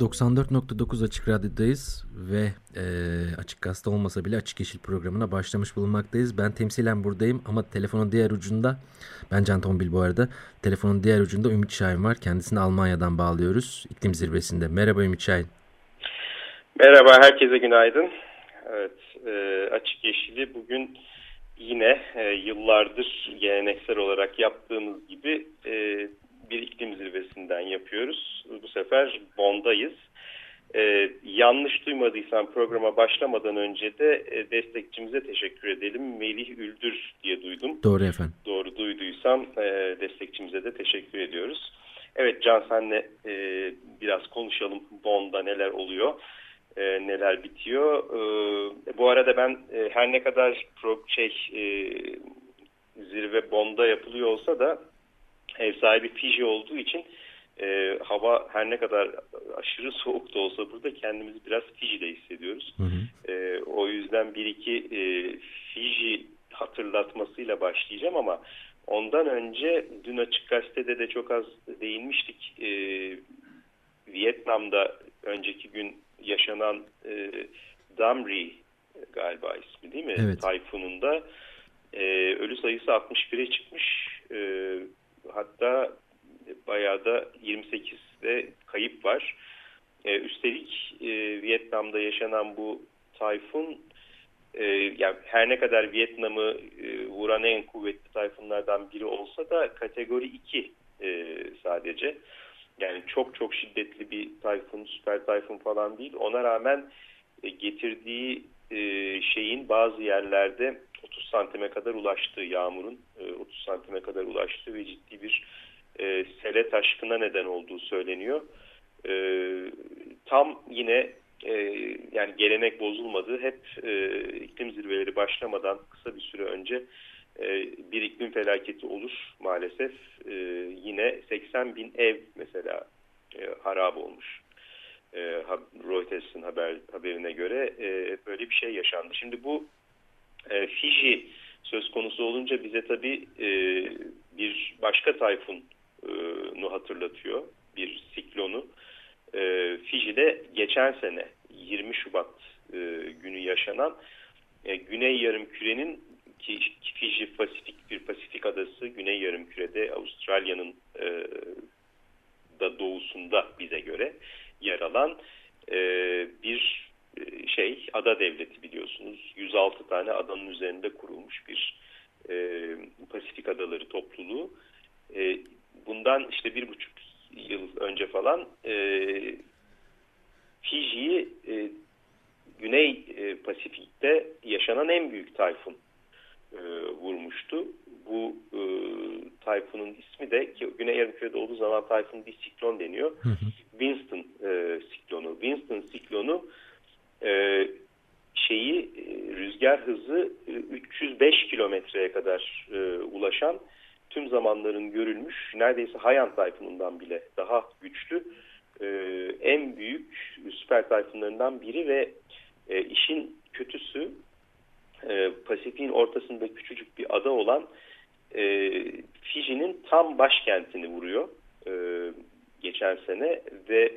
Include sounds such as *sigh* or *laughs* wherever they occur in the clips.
94.9 Açık Radyo'dayız ve e, Açık Gazete olmasa bile Açık Yeşil programına başlamış bulunmaktayız. Ben temsilen buradayım ama telefonun diğer ucunda, ben Can Tombil bu arada, telefonun diğer ucunda Ümit Şahin var. Kendisini Almanya'dan bağlıyoruz iklim zirvesinde. Merhaba Ümit Şahin. Merhaba herkese günaydın. Evet e, Açık Yeşil'i bugün yine e, yıllardır geleneksel olarak yaptığımız gibi e, bir iklim zirvesinden yapıyoruz. Bu sefer Bond'dayız. Ee, yanlış duymadıysam programa başlamadan önce de e, destekçimize teşekkür edelim. Melih Üldür diye duydum. Doğru efendim. Doğru duyduysam e, destekçimize de teşekkür ediyoruz. Evet Can senle e, biraz konuşalım Bond'da neler oluyor, e, neler bitiyor. E, bu arada ben e, her ne kadar pro, şey e, zirve Bond'da yapılıyor olsa da ev sahibi Fiji olduğu için e, hava her ne kadar aşırı soğuk da olsa burada kendimizi biraz Fiji'de hissediyoruz. Hı hı. E, o yüzden bir iki e, Fiji hatırlatmasıyla başlayacağım ama ondan önce dün Açık Gazete'de de çok az değinmiştik. E, Vietnam'da önceki gün yaşanan e, Damri galiba ismi değil mi? Evet. Tayfununda e, ölü sayısı 61'e çıkmış. E, hatta bayağı da 28'de kayıp var. E, üstelik e, Vietnam'da yaşanan bu tayfun e, yani her ne kadar Vietnam'ı vuran en kuvvetli tayfunlardan biri olsa da kategori 2 e, sadece. Yani çok çok şiddetli bir tayfun, süper tayfun falan değil. Ona rağmen getirdiği şeyin bazı yerlerde 30 santime kadar ulaştığı yağmurun e, 30 santime kadar ulaştığı ve ciddi bir e, sele taşkına neden olduğu söyleniyor. E, tam yine e, yani gelenek bozulmadı. Hep e, iklim zirveleri başlamadan kısa bir süre önce e, bir iklim felaketi olur maalesef. E, yine 80 bin ev mesela e, harap olmuş. E, Reuters'ın haber, haberine göre e, böyle bir şey yaşandı. Şimdi bu e, Fiji söz konusu olunca bize tabii e, bir başka tayfunu hatırlatıyor. Bir siklonu. E, Fiji'de geçen sene 20 Şubat e, günü yaşanan e, Güney Yarımküre'nin ki Fiji Pasifik bir Pasifik adası Güney Yarımküre'de Avustralya'nın e, da doğusunda bize göre yer alan e, bir e, şey ada devleti biliyorsunuz. 106 tane adanın üzerinde kurulmuş bir e, Pasifik adaları topluluğu. E, bundan işte bir buçuk yıl önce falan e, Fiji'yi e, Güney e, Pasifik'te yaşanan en büyük tayfun e, vurmuştu. Bu e, tayfunun ismi de ki Güney Yarımküre'de olduğu zaman tayfun bir siklon deniyor. Hı hı. Winston e, siklonu. Winston siklonu e, şeyi e, rüzgar hızı 305 e, kilometreye kadar e, ulaşan tüm zamanların görülmüş neredeyse Hayan tayfunundan bile daha güçlü e, en büyük süper tayfunlarından biri ve e, işin kötüsü e, Pasifik'in ortasında küçücük bir ada olan e, Fiji'nin tam başkentini vuruyor e, geçen sene ve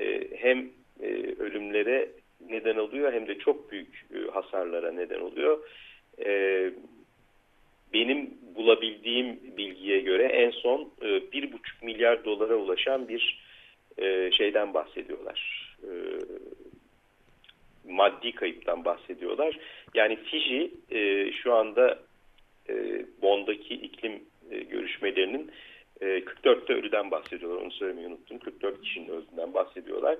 e, hem e, ölümlere neden oluyor hem de çok büyük e, hasarlara neden oluyor. E, benim bulabildiğim bilgiye göre en son e, bir buçuk milyar dolara ulaşan bir şeyden bahsediyorlar. Maddi kayıptan bahsediyorlar. Yani Fiji şu anda Bond'daki iklim görüşmelerinin 44'te ölüden bahsediyorlar. Onu söylemeyi unuttum. 44 kişinin öldüğünden bahsediyorlar.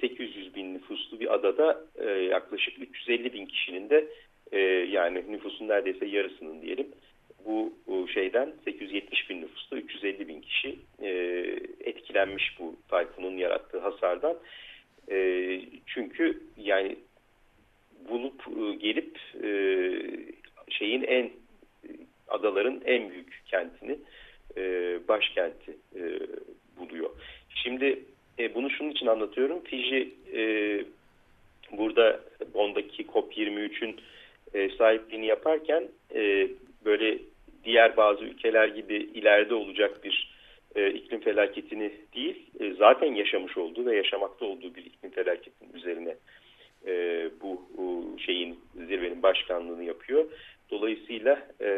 800 bin nüfuslu bir adada e, yaklaşık 350 bin kişinin de e, yani nüfusun neredeyse yarısının diyelim bu şeyden 870 bin nüfusta 350 bin kişi e, etkilenmiş bu tayfunun yarattığı hasardan. E, çünkü yani bulup e, gelip e, şeyin en adaların en büyük kentini e, başkenti e, buluyor. Şimdi e, bunu şunun için anlatıyorum. Fiji e, burada Bond'daki COP23'ün e, sahipliğini yaparken e, böyle diğer bazı ülkeler gibi ileride olacak bir e, iklim felaketini değil, e, zaten yaşamış olduğu ve yaşamakta olduğu bir iklim felaketinin üzerine e, bu, bu şeyin zirvenin başkanlığını yapıyor. Dolayısıyla e,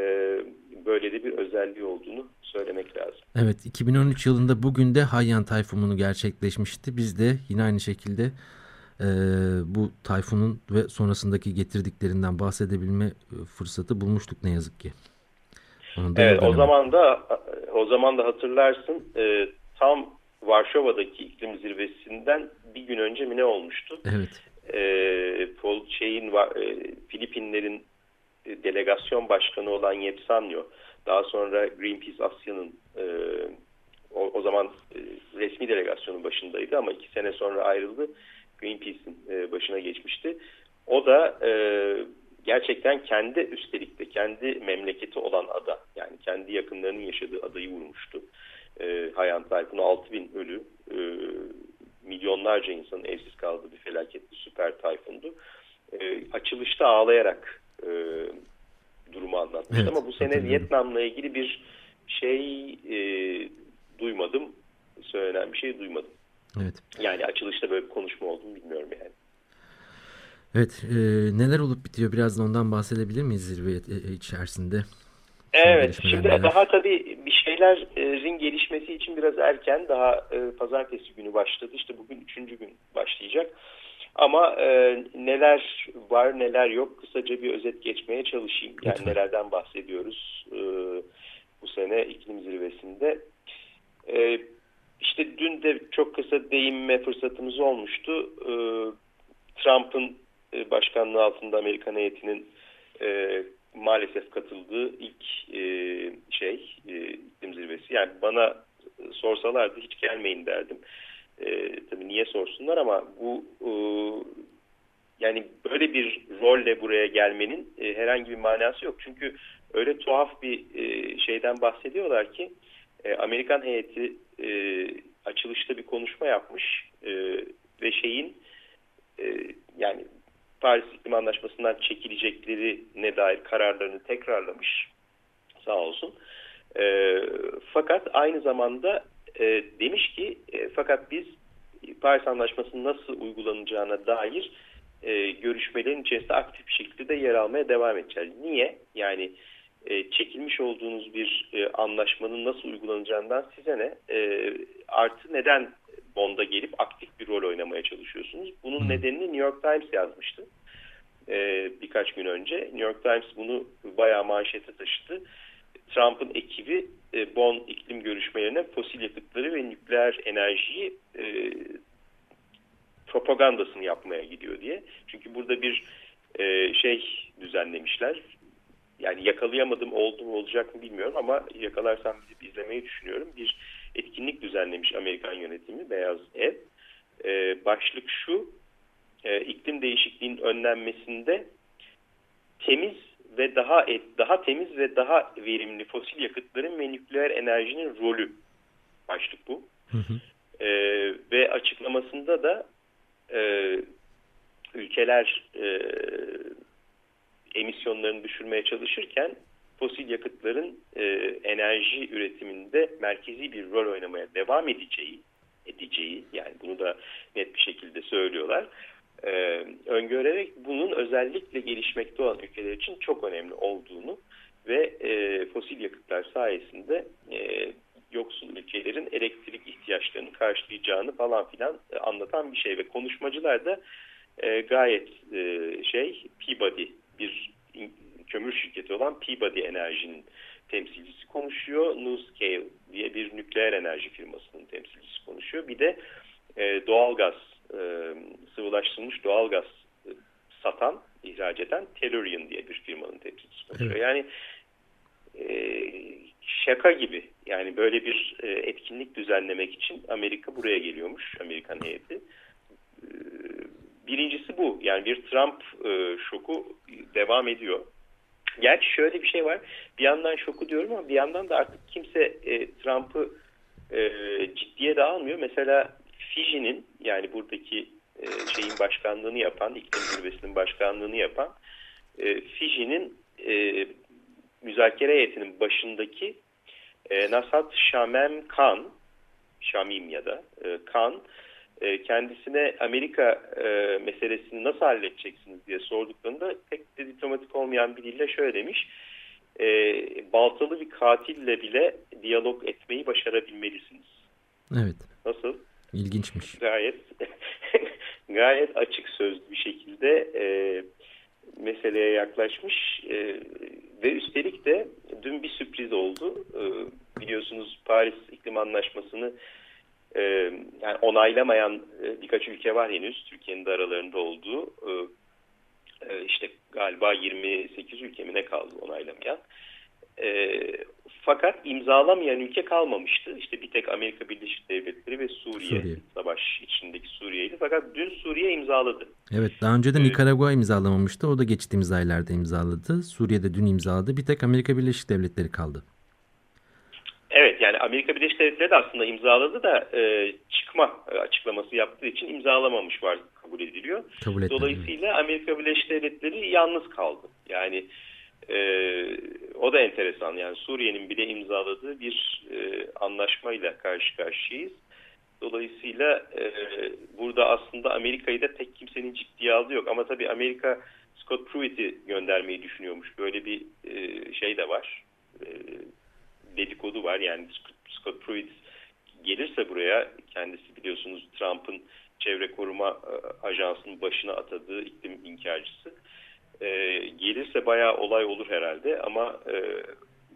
böyle de bir özelliği olduğunu söylemek lazım. Evet 2013 yılında bugün de Hayyan Tayfunu gerçekleşmişti. Biz de yine aynı şekilde e, bu tayfunun ve sonrasındaki getirdiklerinden bahsedebilme e, fırsatı bulmuştuk ne yazık ki. Evet o zaman da o zaman da hatırlarsın e, tam Varşova'daki iklim zirvesinden bir gün önce mi ne olmuştu? Evet. E, Pol şeyin e, Filipinlerin delegasyon başkanı olan Yepsanyo daha sonra Greenpeace Asya'nın e, o, o zaman e, resmi delegasyonun başındaydı ama iki sene sonra ayrıldı. Greenpeace'in e, başına geçmişti. O da e, gerçekten kendi üstelik de kendi memleketi olan ada yani kendi yakınlarının yaşadığı adayı vurmuştu. E, Hayan Tayfun'u 6 bin ölü e, milyonlarca insanın evsiz kaldığı bir felaketli süper tayfundu. E, açılışta ağlayarak e, durumu anlatmış evet, ama bu sene Vietnam'la ilgili bir şey e, duymadım. Söylenen bir şey duymadım. Evet. Yani açılışta böyle bir konuşma olduğunu bilmiyorum yani. Evet, e, neler olup bitiyor biraz da ondan bahsedebilir miyiz zirve e, içerisinde? Evet, şimdi neler? daha tabii bir şeylerin gelişmesi için biraz erken, daha e, pazartesi günü başladı. İşte bugün üçüncü gün başlayacak. Ama e, neler var neler yok kısaca bir özet geçmeye çalışayım. Yani Lütfen. nelerden bahsediyoruz e, bu sene iklim zirvesinde. E, işte dün de çok kısa değinme fırsatımız olmuştu. E, Trump'ın e, başkanlığı altında Amerikan heyetinin e, maalesef katıldığı ilk e, şey e, iklim zirvesi. Yani bana sorsalardı hiç gelmeyin derdim. E, tabii niye sorsunlar ama bu e, yani böyle bir rolle buraya gelmenin e, herhangi bir manası yok. Çünkü öyle tuhaf bir e, şeyden bahsediyorlar ki e, Amerikan heyeti e, açılışta bir konuşma yapmış e, ve şeyin e, yani Paris İklim Anlaşması'ndan çekilecekleri ne dair kararlarını tekrarlamış sağ olsun. E, fakat aynı zamanda e, demiş ki e, fakat biz Paris Anlaşması'nın nasıl uygulanacağına dair e, görüşmelerin içerisinde aktif bir şekilde yer almaya devam edeceğiz. Niye? Yani e, çekilmiş olduğunuz bir e, anlaşmanın nasıl uygulanacağından size ne? E, artı neden Bond'a gelip aktif bir rol oynamaya çalışıyorsunuz? Bunun nedenini New York Times yazmıştı e, birkaç gün önce. New York Times bunu bayağı manşete taşıdı. Trump'ın ekibi e, Bonn iklim görüşmelerine fosil yakıtları ve nükleer enerjiyi e, propagandasını yapmaya gidiyor diye. Çünkü burada bir e, şey düzenlemişler. Yani yakalayamadım oldu mu olacak mı bilmiyorum ama yakalarsam gidip izlemeyi düşünüyorum. Bir etkinlik düzenlemiş Amerikan yönetimi Beyaz Ev. E, başlık şu e, iklim değişikliğinin önlenmesinde temiz ve daha et, daha temiz ve daha verimli fosil yakıtların ve nükleer enerjinin rolü başlık bu. Hı hı. E, ve açıklamasında da e, ülkeler e, emisyonlarını düşürmeye çalışırken fosil yakıtların e, enerji üretiminde merkezi bir rol oynamaya devam edeceği edeceği yani bunu da net bir şekilde söylüyorlar e, öngörerek bunun özellikle gelişmekte olan ülkeler için çok önemli olduğunu ve e, fosil yakıtlar sayesinde e, yoksul ülkelerin elektrik ihtiyaçlarını karşılayacağını falan filan e, anlatan bir şey ve konuşmacılar da e, gayet e, şey Peabody bir kömür şirketi olan Peabody Enerji'nin temsilcisi konuşuyor. NuScale diye bir nükleer enerji firmasının temsilcisi konuşuyor. Bir de e, doğalgaz e, sıvılaştırılmış doğalgaz e, satan, ihraç eden Tellurian diye bir firmanın temsilcisi konuşuyor. Evet. Yani şaka gibi yani böyle bir etkinlik düzenlemek için Amerika buraya geliyormuş Amerikan heyeti. Birincisi bu yani bir Trump şoku devam ediyor. Gerçi şöyle bir şey var bir yandan şoku diyorum ama bir yandan da artık kimse Trump'ı ciddiye de almıyor. Mesela Fiji'nin yani buradaki şeyin başkanlığını yapan, iklim zirvesinin başkanlığını yapan Fiji'nin müzakere heyetinin başındaki e, Nasat Şamem Kan, Şamim ya da e, Kan, e, kendisine Amerika e, meselesini nasıl halledeceksiniz diye sorduklarında pek de diplomatik olmayan bir dille şöyle demiş. E, baltalı bir katille bile diyalog etmeyi başarabilmelisiniz. Evet. İlginçmiş. Gayet *laughs* gayet açık sözlü bir şekilde e, meseleye yaklaşmış e, ve üstelik de dün bir sürpriz oldu. E, biliyorsunuz Paris İklim Anlaşması'nı e, yani onaylamayan e, birkaç ülke var henüz Türkiye'nin de aralarında olduğu. E, e, işte galiba 28 ülke ne kaldı onaylamayan. E, fakat imzalamayan ülke kalmamıştı. İşte bir tek Amerika Birleşik Devletleri ve Suriye, Suriye. savaş içindeki Suriye'ydi. Fakat dün Suriye imzaladı. Evet daha önce de ee, Nikaragua imzalamamıştı. O da geçtiğimiz aylarda imzaladı. Suriye'de dün imzaladı. Bir tek Amerika Birleşik Devletleri kaldı. Evet yani Amerika Birleşik Devletleri de aslında imzaladı da e, çıkma açıklaması yaptığı için imzalamamış var kabul ediliyor. Kabul Dolayısıyla Amerika Birleşik Devletleri yalnız kaldı. Yani e, o da enteresan. Yani Suriye'nin bile imzaladığı bir e, anlaşmayla karşı karşıyayız. Dolayısıyla e, burada aslında Amerika'yı da tek kimsenin ciddiye aldığı yok. Ama tabii Amerika Scott Pruitt'i göndermeyi düşünüyormuş. Böyle bir e, şey de var. E, dedikodu var. Yani Scott Pruitt gelirse buraya kendisi biliyorsunuz Trump'ın çevre koruma e, ajansının başına atadığı iklim inkarcısı. E, gelirse bayağı olay olur herhalde ama e,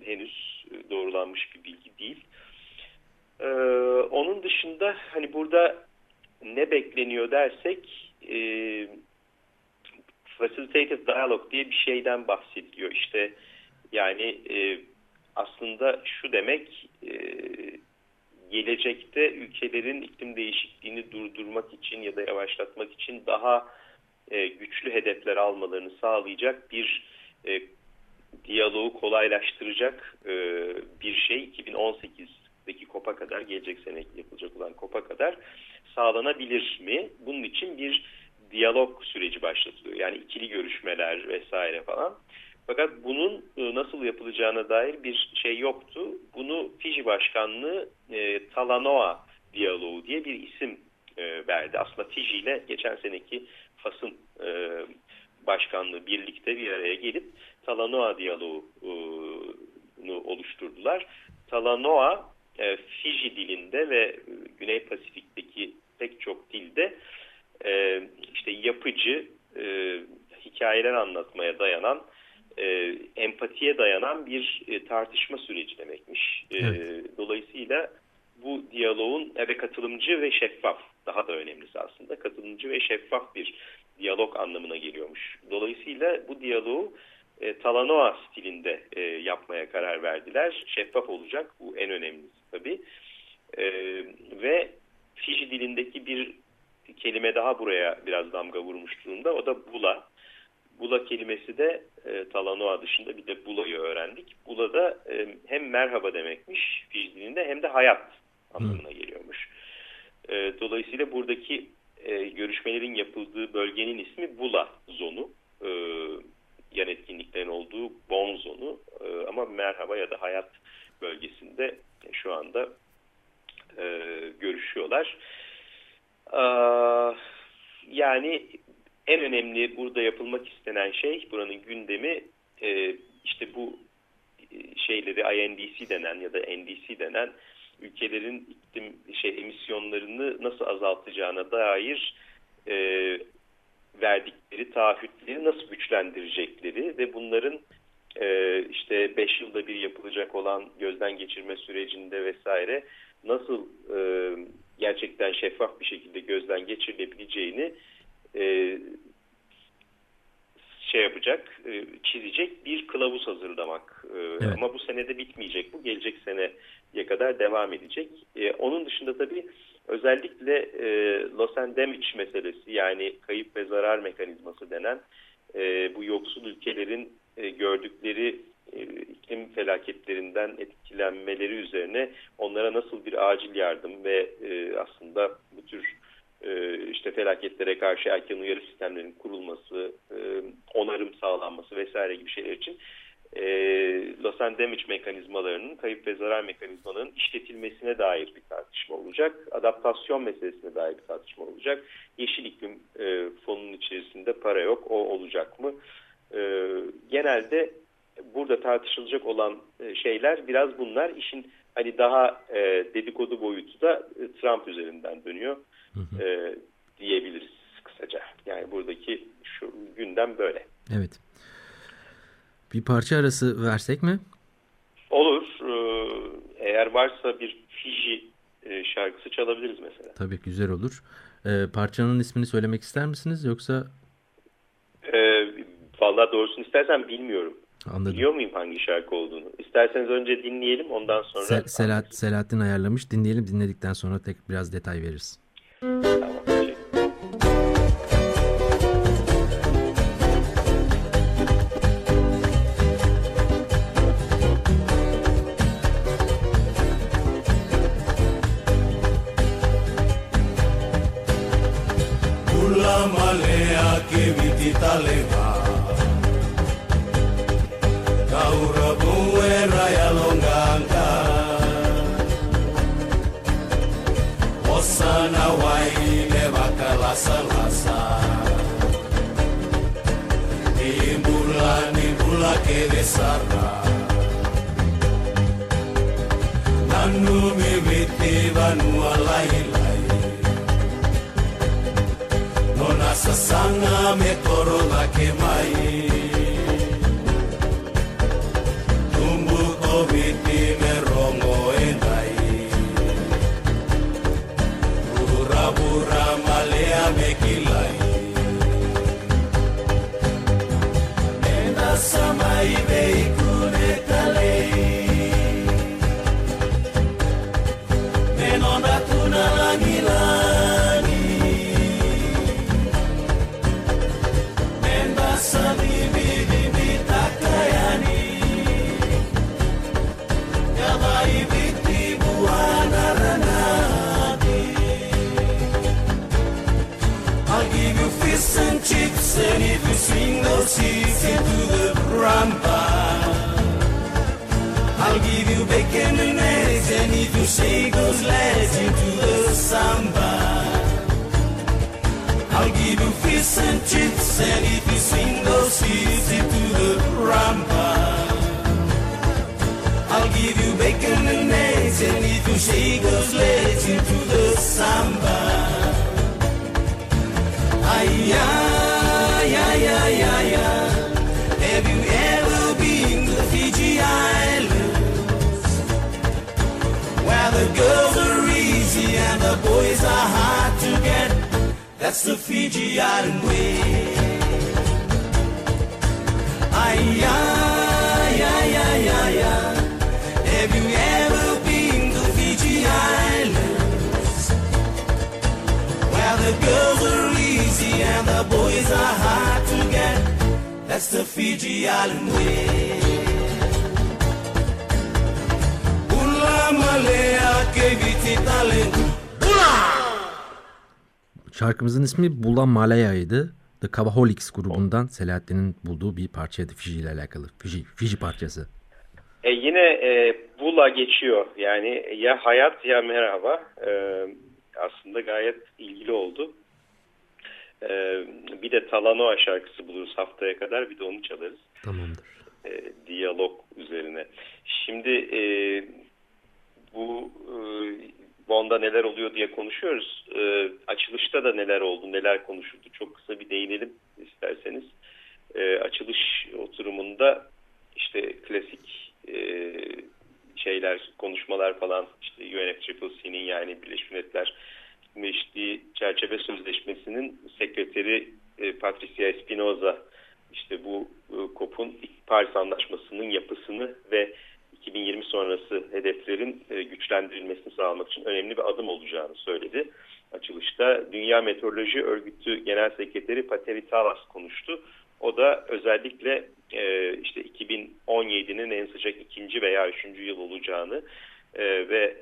henüz doğrulanmış bir bilgi değil. E, onun dışında hani burada ne bekleniyor dersek e, facilitative dialog diye bir şeyden bahsediliyor. İşte yani e, aslında şu demek e, gelecekte ülkelerin iklim değişikliğini durdurmak için ya da yavaşlatmak için daha e, güçlü hedefler almalarını sağlayacak bir e, diyaloğu kolaylaştıracak e, bir şey 2018'deki kopa kadar gelecek sene yapılacak olan kopa kadar sağlanabilir mi? Bunun için bir diyalog süreci başlatılıyor. Yani ikili görüşmeler vesaire falan. Fakat bunun e, nasıl yapılacağına dair bir şey yoktu. Bunu Fiji Başkanlığı e, Talanoa diyaloğu diye bir isim e, verdi. Aslında Fiji ile geçen seneki Fas'ın e, başkanlığı birlikte bir araya gelip Talanoa diyaloğunu oluşturdular. Talanoa e, Fiji dilinde ve Güney Pasifik'teki pek çok dilde e, işte yapıcı e, hikayeler anlatmaya dayanan e, empatiye dayanan bir e, tartışma süreci demekmiş. E, evet. Dolayısıyla bu diyaloğun ve katılımcı ve şeffaf daha da önemlisi aslında katılımcı ve şeffaf bir diyalog anlamına geliyormuş. Dolayısıyla bu diyaloğu e, Talanoa stilinde e, yapmaya karar verdiler. Şeffaf olacak bu en önemlisi tabii. E, ve Fiji dilindeki bir kelime daha buraya biraz damga vurmuş durumda. O da bula. Bula kelimesi de e, Talanoa dışında bir de Bula'yı öğrendik. Bula da e, hem merhaba demekmiş Fiji dilinde hem de hayat anlamına geliyormuş. E, dolayısıyla buradaki e, görüşmelerin yapıldığı bölgenin ismi Bula zonu. E, yan etkinliklerin olduğu Bon zonu. E, ama merhaba ya da hayat bölgesinde şu anda e, görüşüyorlar. E, yani en önemli burada yapılmak istenen şey buranın gündemi e, işte bu e, şeyleri INDC denen ya da NDC denen ülkelerin iklim şey emisyonlarını nasıl azaltacağına dair e, verdikleri taahhütleri nasıl güçlendirecekleri ve bunların e, işte 5 yılda bir yapılacak olan gözden geçirme sürecinde vesaire nasıl e, gerçekten şeffaf bir şekilde gözden geçirilebileceğini e, şey yapacak, e, çizecek bir kılavuz hazırlamak. E, evet. Ama bu senede bitmeyecek bu. Gelecek seneye kadar devam edecek. E, onun dışında tabii özellikle e, loss and damage meselesi yani kayıp ve zarar mekanizması denen e, bu yoksul ülkelerin e, gördükleri e, iklim felaketlerinden etkilenmeleri üzerine onlara nasıl bir acil yardım ve e, aslında bu tür e, işte felaketlere karşı erken uyarı sistemlerinin kurulması, e, onarım sağlanması vesaire gibi şeyler için e, loss and damage mekanizmalarının, kayıp ve zarar mekanizmalarının işletilmesine dair bir tartışma olacak. Adaptasyon meselesine dair bir tartışma olacak. Yeşil iklim e, fonunun içerisinde para yok, o olacak mı? E, genelde burada tartışılacak olan e, şeyler biraz bunlar. İşin hani daha e, dedikodu boyutu da e, Trump üzerinden dönüyor hı hı. E, diyebiliriz kısaca. Yani buradaki şu gündem böyle. Evet. Bir parça arası versek mi? Olur. Ee, eğer varsa bir Fiji e, şarkısı çalabiliriz mesela. Tabii güzel olur. Ee, parçanın ismini söylemek ister misiniz yoksa? Ee, vallahi doğrusunu istersen bilmiyorum. Anladım. Biliyor muyum hangi şarkı olduğunu? İsterseniz önce dinleyelim ondan sonra. Sel Selahat, Selahattin ayarlamış. Dinleyelim dinledikten sonra tek biraz detay veririz. Tamam. Sanga sana mekorola kemai Tumbuko vile That's the Fiji Island way. Ay, ay, ay, ay, ay, ay. Have you ever been to Fiji Islands? Where the girls are easy and the boys are hard to get. That's the Fiji Island way. Ula malea que viti talento. Şarkımızın ismi Bula Malaya'ydı. The Cavaholics grubundan Selahattin'in bulduğu bir parçaydı Fiji ile alakalı. Fiji, Fiji parçası. E yine e, Bula geçiyor. Yani ya hayat ya merhaba. E, aslında gayet ilgili oldu. E, bir de Talanoa şarkısı buluruz haftaya kadar. Bir de onu çalarız. Tamamdır. E, diyalog üzerine. Şimdi e, bu e, Bond'a neler oluyor diye konuşuyoruz. E, açılışta da neler oldu, neler konuşuldu çok kısa bir değinelim isterseniz. E, açılış oturumunda işte klasik e, şeyler, konuşmalar falan işte UNFCCC'nin yani Birleşmiş Milletler Meşri Çerçeve Sözleşmesi'nin sekreteri e, Patricia Espinoza işte bu e, COP'un Paris Anlaşması'nın yapısını ve 2020 sonrası hedeflerin e, güçlendirilmesini sağlamak için önemli bir adım olacağını söyledi. Açılışta Dünya Meteoroloji Örgütü Genel Sekreteri Pateri Talas konuştu. O da özellikle e, işte 2017'nin en sıcak ikinci veya üçüncü yıl olacağını e, ve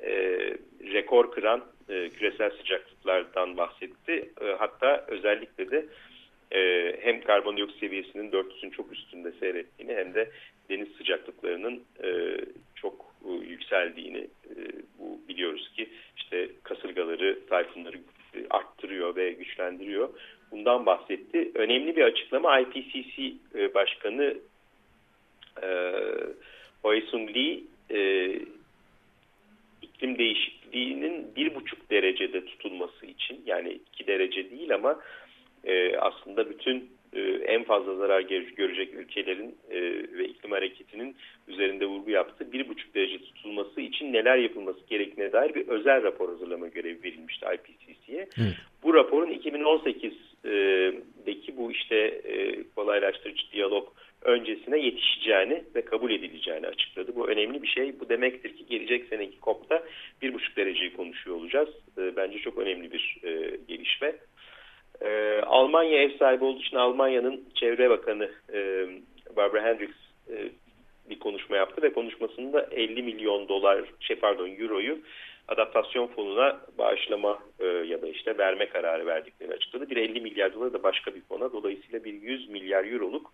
rekor kıran küresel sıcaklıklardan bahsetti. Hatta özellikle de hem karbondioksit seviyesinin 400'ün çok üstünde seyrettiğini hem de deniz sıcaklıklarının e, çok e, yükseldiğini e, bu biliyoruz ki işte kasırgaları, tayfunları e, arttırıyor ve güçlendiriyor. Bundan bahsetti. Önemli bir açıklama IPCC e, Başkanı e, Hoesung Lee e, iklim değişikliğinin bir buçuk derecede tutulması için yani iki derece değil ama e, aslında bütün e, en fazla zarar görecek ülkelerin e, ve iklim hareketinin üzerinde vurgu yaptığı bir buçuk derece tutulması için neler yapılması gerektiğine dair bir özel rapor hazırlama görevi verilmişti IPCC'ye. Bu raporun 2018'deki bu işte e, kolaylaştırıcı diyalog öncesine yetişeceğini ve kabul edileceğini açıkladı. Bu önemli bir şey. Bu demektir ki gelecek seneki COP'ta bir buçuk dereceyi konuşuyor olacağız. E, bence çok önemli bir e, gelişme. E, Almanya ev sahibi olduğu için Almanya'nın Çevre Bakanı e, Barbara Hendricks e, bir konuşma yaptı ve konuşmasında 50 milyon dolar, şey pardon euroyu adaptasyon fonuna bağışlama e, ya da işte verme kararı verdiklerini açıkladı. Bir 50 milyar dolar da başka bir fona dolayısıyla bir 100 milyar euroluk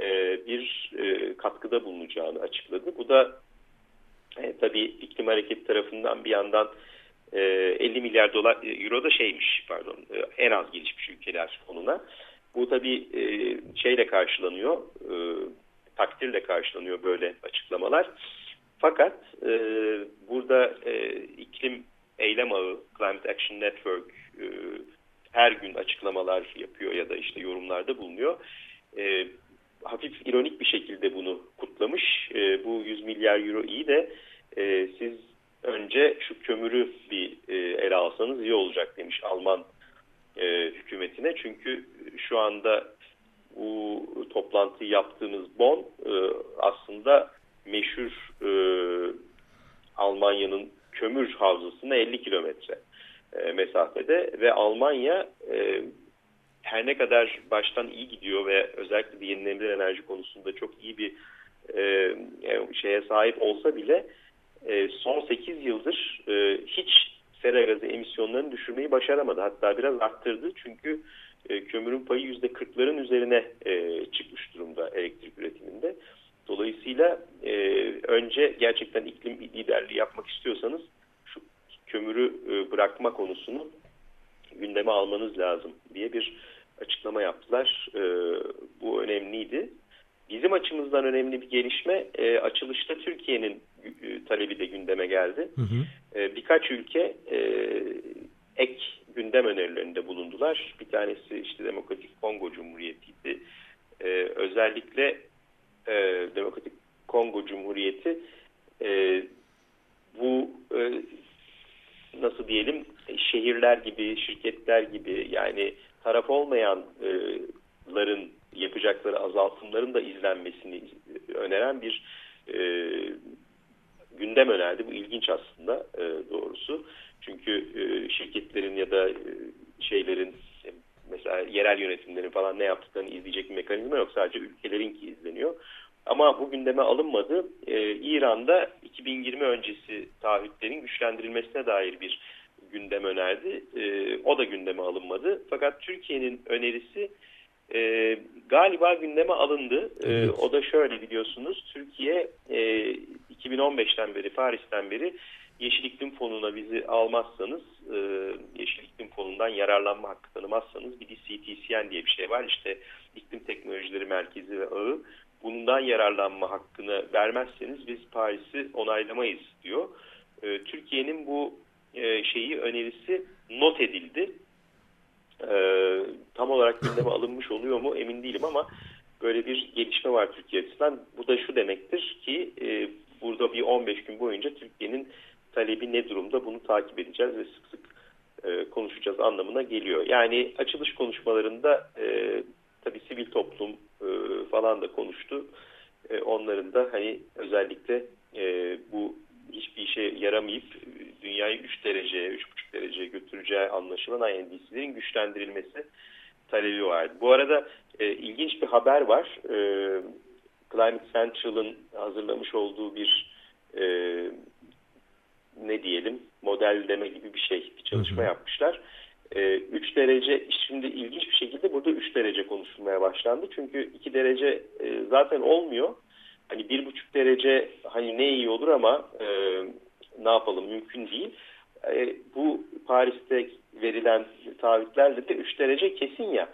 e, bir e, katkıda bulunacağını açıkladı. Bu da e, tabii iklim hareketi tarafından bir yandan 50 milyar dolar euro da şeymiş pardon en az gelişmiş ülkeler fonuna. Bu tabii şeyle karşılanıyor, takdirle karşılanıyor böyle açıklamalar. Fakat burada iklim eylem ağı, Climate Action Network her gün açıklamalar yapıyor ya da işte yorumlarda bulunuyor hafif ironik bir şekilde bunu kutlamış. E, bu 100 milyar euro iyi de e, siz önce şu kömürü bir e, ele alsanız iyi olacak demiş Alman e, hükümetine. Çünkü şu anda bu toplantıyı yaptığımız Bonn e, aslında meşhur e, Almanya'nın kömür havzasına 50 kilometre e, mesafede ve Almanya e, her ne kadar baştan iyi gidiyor ve özellikle yenilenebilir enerji konusunda çok iyi bir e, şeye sahip olsa bile e, son 8 yıldır e, hiç sera gazı emisyonlarını düşürmeyi başaramadı. Hatta biraz arttırdı çünkü e, kömürün payı %40'ların üzerine çıkmış durumda elektrik üretiminde. Dolayısıyla önce gerçekten iklim liderliği yapmak istiyorsanız şu kömürü bırakma konusunu gündeme almanız lazım diye bir açıklama yaptılar. Bu önemliydi. Bizim açımızdan önemli bir gelişme açılışta Türkiye'nin talebi de gündeme geldi. Hı hı. E, birkaç ülke e, ek gündem önerilerinde bulundular. Bir tanesi işte Demokratik Kongo Cumhuriyeti'ydi. E, özellikle e, Demokratik Kongo Cumhuriyeti e, bu e, nasıl diyelim şehirler gibi, şirketler gibi yani taraf olmayanların yapacakları azaltımların da izlenmesini öneren bir e, gündem önerdi. Bu ilginç aslında e, doğrusu. Çünkü e, şirketlerin ya da e, şeylerin e, mesela yerel yönetimlerin falan ne yaptıklarını izleyecek bir mekanizma yok. Sadece ülkelerin ki izleniyor. Ama bu gündeme alınmadı. Ee, İran'da 2020 öncesi taahhütlerin güçlendirilmesine dair bir gündem önerdi. E, o da gündeme alınmadı. Fakat Türkiye'nin önerisi e, galiba gündeme alındı. E, o da şöyle biliyorsunuz. Türkiye e, 2015'ten beri, Paris'ten beri Yeşil İklim Fonu'na bizi almazsanız, e, Yeşil İklim Fonu'ndan yararlanma hakkı tanımazsanız bir de CTCN diye bir şey var. İşte İklim Teknolojileri Merkezi ve Ağı. Bundan yararlanma hakkını vermezseniz biz Paris'i onaylamayız diyor. E, Türkiye'nin bu e, şeyi önerisi not edildi. E, tam olarak gündeme alınmış oluyor mu emin değilim ama böyle bir gelişme var Türkiye açısından. Bu da şu demektir ki e, burada bir 15 gün boyunca Türkiye'nin talebi ne durumda bunu takip edeceğiz ve sık sık e, konuşacağız anlamına geliyor. Yani açılış konuşmalarında e, tabii sivil toplum, e, falan da konuştu. E, onların da hani özellikle e, bu hiçbir işe yaramayıp dünyayı 3 dereceye, 3,5 dereceye götüreceği anlaşılan INDC'lerin güçlendirilmesi talebi vardı. Bu arada e, ilginç bir haber var. E, Climate Central'ın hazırlamış olduğu bir e, ne diyelim modelleme gibi bir şey, bir çalışma hı hı. yapmışlar. 3 e, derece şimdi ilginç bir şekilde burada 3 derece konuşulmaya başlandı. Çünkü 2 derece e, zaten olmuyor. Hani 1,5 derece hani ne iyi olur ama e, ne yapalım mümkün değil. E, bu Paris'te verilen taahhütlerle de 3 derece kesin ya.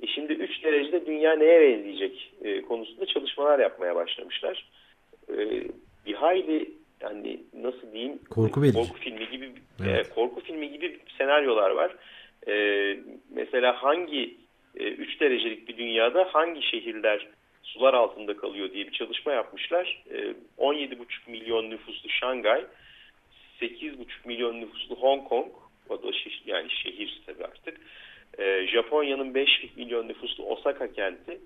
E şimdi 3 derecede dünya neye benzeyecek e, konusunda çalışmalar yapmaya başlamışlar. E, bir hayli yani nasıl diyeyim korku verici. Korku filmi gibi evet. e, korku filmi gibi senaryolar var. E, mesela hangi 3 e, derecelik bir dünyada hangi şehirler sular altında kalıyor diye bir çalışma yapmışlar. E, 17,5 milyon nüfuslu Şangay, 8,5 milyon nüfuslu Hong Kong, o da şehir, yani şehir tabii artık. E, Japonya'nın 5 milyon nüfuslu Osaka kenti,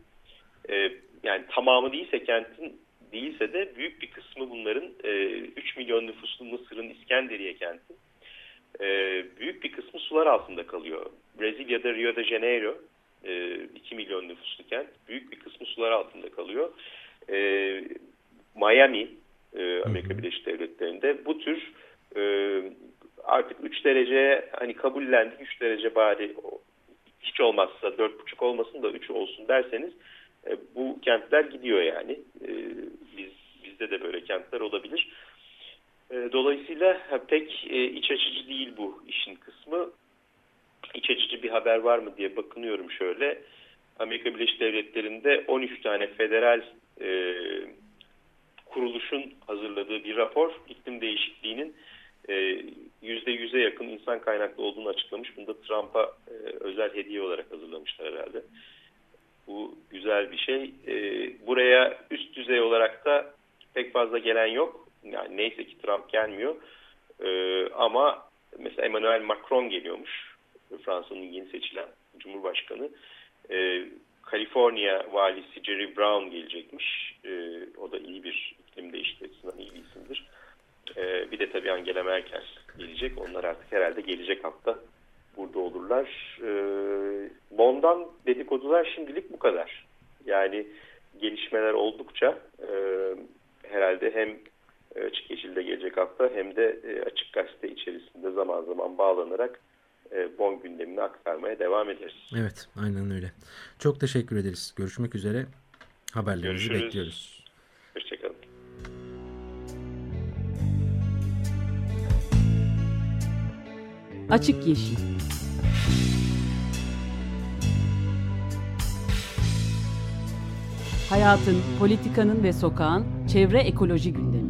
e, yani tamamı değilse kentin değilse de büyük bir kısmı bunların e, 3 milyon nüfuslu Mısır'ın İskenderiye kenti. E, büyük bir kısmı sular altında kalıyor. Brezilya'da Rio de Janeiro e, 2 milyon nüfuslu kent. Büyük bir kısmı sular altında kalıyor. E, Miami, e, Amerika Birleşik Devletleri'nde bu tür e, artık 3 derece hani kabullendik 3 derece bari hiç olmazsa 4,5 olmasın da 3 olsun derseniz e, bu kentler gidiyor yani. E, biz Bizde de böyle kentler olabilir. E, dolayısıyla pek e, iç açıcı değil bu işin kısmı. İç açıcı bir haber var mı diye bakınıyorum şöyle. Amerika Birleşik Devletleri'nde 13 tane federal e, kuruluşun hazırladığı bir rapor iklim değişikliğinin %100'e yakın insan kaynaklı olduğunu açıklamış. Bunu da Trump'a e, özel hediye olarak hazırlamışlar herhalde. Bu güzel bir şey. E, buraya üst düzey olarak da pek fazla gelen yok. Yani neyse ki Trump gelmiyor. E, ama mesela Emmanuel Macron geliyormuş. Fransa'nın yeni seçilen Cumhurbaşkanı. E, Kaliforniya valisi Jerry Brown gelecekmiş. E, o da iyi bir iklim değişikliği iyi bir isimdir. E, bir de tabii Angela Merkel gelecek. Onlar artık herhalde gelecek hafta burada olurlar. E, Bon'dan dedikodular şimdilik bu kadar. Yani gelişmeler oldukça e, herhalde hem açık yeşilde gelecek hafta hem de e, açık gazete içerisinde zaman zaman bağlanarak Bon gündemini aktarmaya devam ederiz. Evet aynen öyle. Çok teşekkür ederiz. Görüşmek üzere. Haberlerinizi Görüşürüz. bekliyoruz. Hoşçakalın. Açık Yeşil Hayatın, politikanın ve sokağın çevre ekoloji gündemi.